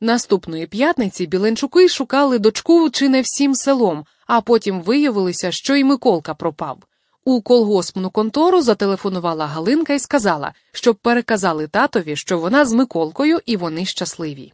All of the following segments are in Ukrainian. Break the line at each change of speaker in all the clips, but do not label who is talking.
Наступної п'ятниці Біленчуки шукали дочку чи не всім селом, а потім виявилося, що й Миколка пропав. У колгоспну контору зателефонувала Галинка і сказала, щоб переказали татові, що вона з Миколкою і вони щасливі.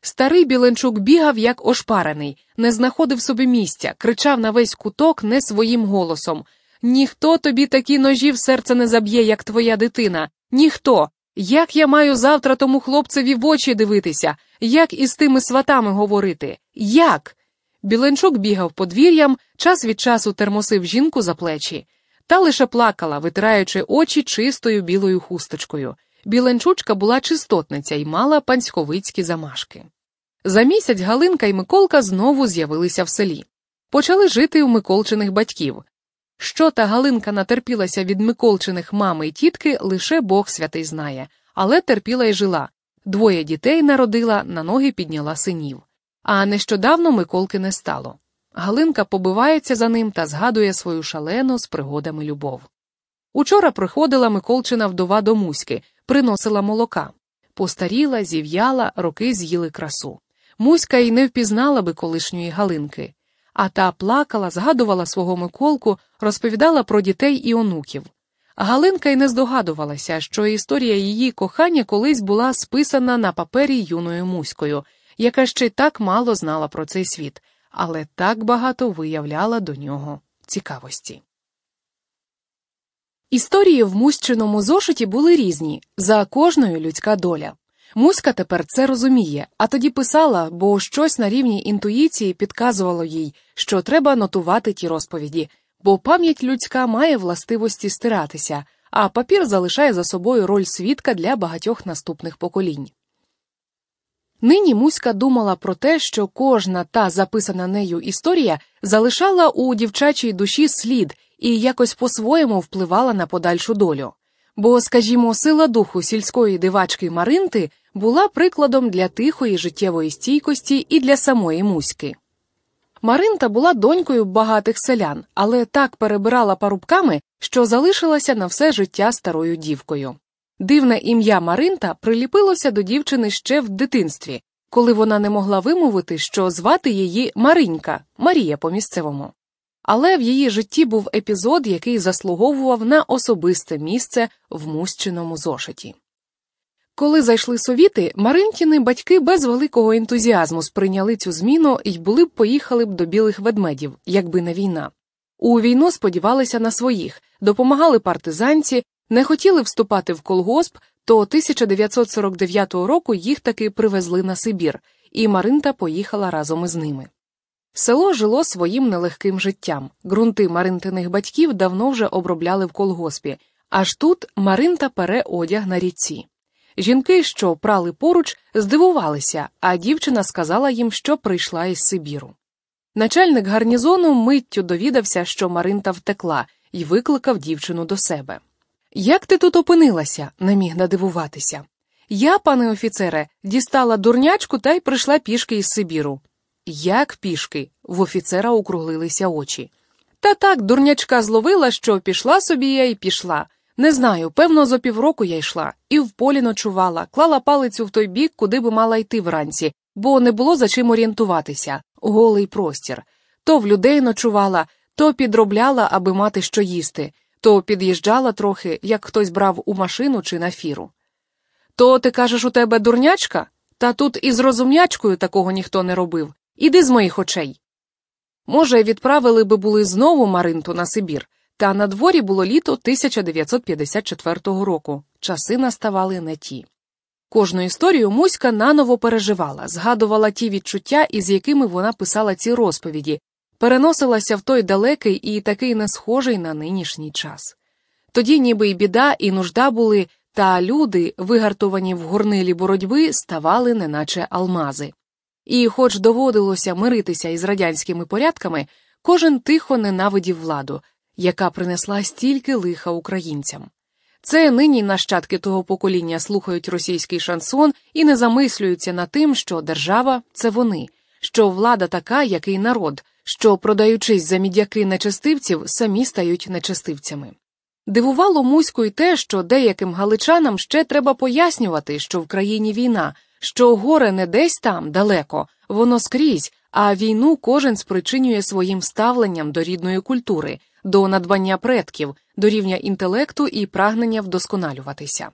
Старий Біленчук бігав, як ошпарений, не знаходив собі місця, кричав на весь куток не своїм голосом Ніхто тобі такі ножі в серце не заб'є, як твоя дитина. Ніхто. Як я маю завтра тому хлопцеві в очі дивитися, як із тими сватами говорити? Як? Біленчук бігав подвір'ям, час від часу термосив жінку за плечі, та лише плакала, витираючи очі чистою білою хусточкою. Біленчучка була чистотниця і мала панськовицькі замашки. За місяць Галинка і Миколка знову з'явилися в селі. Почали жити у Миколчиних батьків. Що та Галинка натерпілася від Миколчиних мами й тітки, лише Бог святий знає, але терпіла й жила. Двоє дітей народила, на ноги підняла синів. А нещодавно Миколки не стало. Галинка побивається за ним та згадує свою шалену з пригодами любов. Учора приходила Миколчина вдова до Муськи, приносила молока. Постаріла, зів'яла, роки з'їли красу. Муська й не впізнала би колишньої Галинки, а та плакала, згадувала свого Миколку, розповідала про дітей і онуків. Галинка й не здогадувалася, що історія її кохання колись була списана на папері юною Муською, яка ще так мало знала про цей світ, але так багато виявляла до нього цікавості. Історії в Муськчиному зошиті були різні за кожною людська доля. Муська тепер це розуміє, а тоді писала, бо щось на рівні інтуїції підказувало їй, що треба нотувати ті розповіді, бо пам'ять людська має властивості стиратися, а папір залишає за собою роль свідка для багатьох наступних поколінь. Нині Муська думала про те, що кожна та записана нею історія залишала у дівчачій душі слід і якось по-своєму впливала на подальшу долю. Бо, скажімо, сила духу сільської дивачки Маринти була прикладом для тихої життєвої стійкості і для самої Муськи. Маринта була донькою багатих селян, але так перебирала парубками, що залишилася на все життя старою дівкою. Дивне ім'я Маринта приліпилося до дівчини ще в дитинстві, коли вона не могла вимовити, що звати її Маринька, Марія по місцевому. Але в її житті був епізод, який заслуговував на особисте місце в мущиному зошиті. Коли зайшли совіти, Маринтіни батьки без великого ентузіазму сприйняли цю зміну і були б поїхали б до білих ведмедів, якби не війна. У війну сподівалися на своїх, допомагали партизанці, не хотіли вступати в колгосп, то 1949 року їх таки привезли на Сибір, і Маринта поїхала разом із ними. Село жило своїм нелегким життям. Ґрунти Маринтиних батьків давно вже обробляли в колгоспі, аж тут Маринта пере одяг на ріці. Жінки, що прали поруч, здивувалися, а дівчина сказала їм, що прийшла із Сибіру. Начальник гарнізону миттю довідався, що Маринта втекла, і викликав дівчину до себе. Як ти тут опинилася? не міг надивуватися. Я, пане офіцере, дістала дурнячку та й прийшла пішки із Сибіру. Як пішки? в офіцера округлилися очі. Та так, дурнячка зловила, що пішла собі я і пішла. Не знаю, певно, за півроку я йшла, і в полі ночувала, клала палицю в той бік, куди би мала йти вранці, бо не було за чим орієнтуватися, голий простір. То в людей ночувала, то підробляла, аби мати що їсти, то під'їжджала трохи, як хтось брав у машину чи на фіру. То ти кажеш, у тебе дурнячка? Та тут і з розумнячкою такого ніхто не робив. Іди з моїх очей. Може, відправили би були знову Маринту на Сибір, та на дворі було літо 1954 року. Часи наставали не ті. Кожну історію Муська наново переживала, згадувала ті відчуття, із якими вона писала ці розповіді, переносилася в той далекий і такий не схожий на нинішній час. Тоді, ніби й біда, і нужда були, та люди, вигартовані в горнилі боротьби, ставали неначе алмази. І, хоч доводилося миритися із радянськими порядками, кожен тихо ненавидів владу, яка принесла стільки лиха українцям. Це нині нащадки того покоління слухають російський шансон і не замислюються над тим, що держава це вони, що влада така, як і народ, що, продаючись за мідяки нечестивців, самі стають нечестивцями. Дивувало Муську й те, що деяким галичанам ще треба пояснювати, що в країні війна, що горе не десь там далеко, воно скрізь, а війну кожен спричинює своїм ставленням до рідної культури, до надбання предків, до рівня інтелекту і прагнення вдосконалюватися.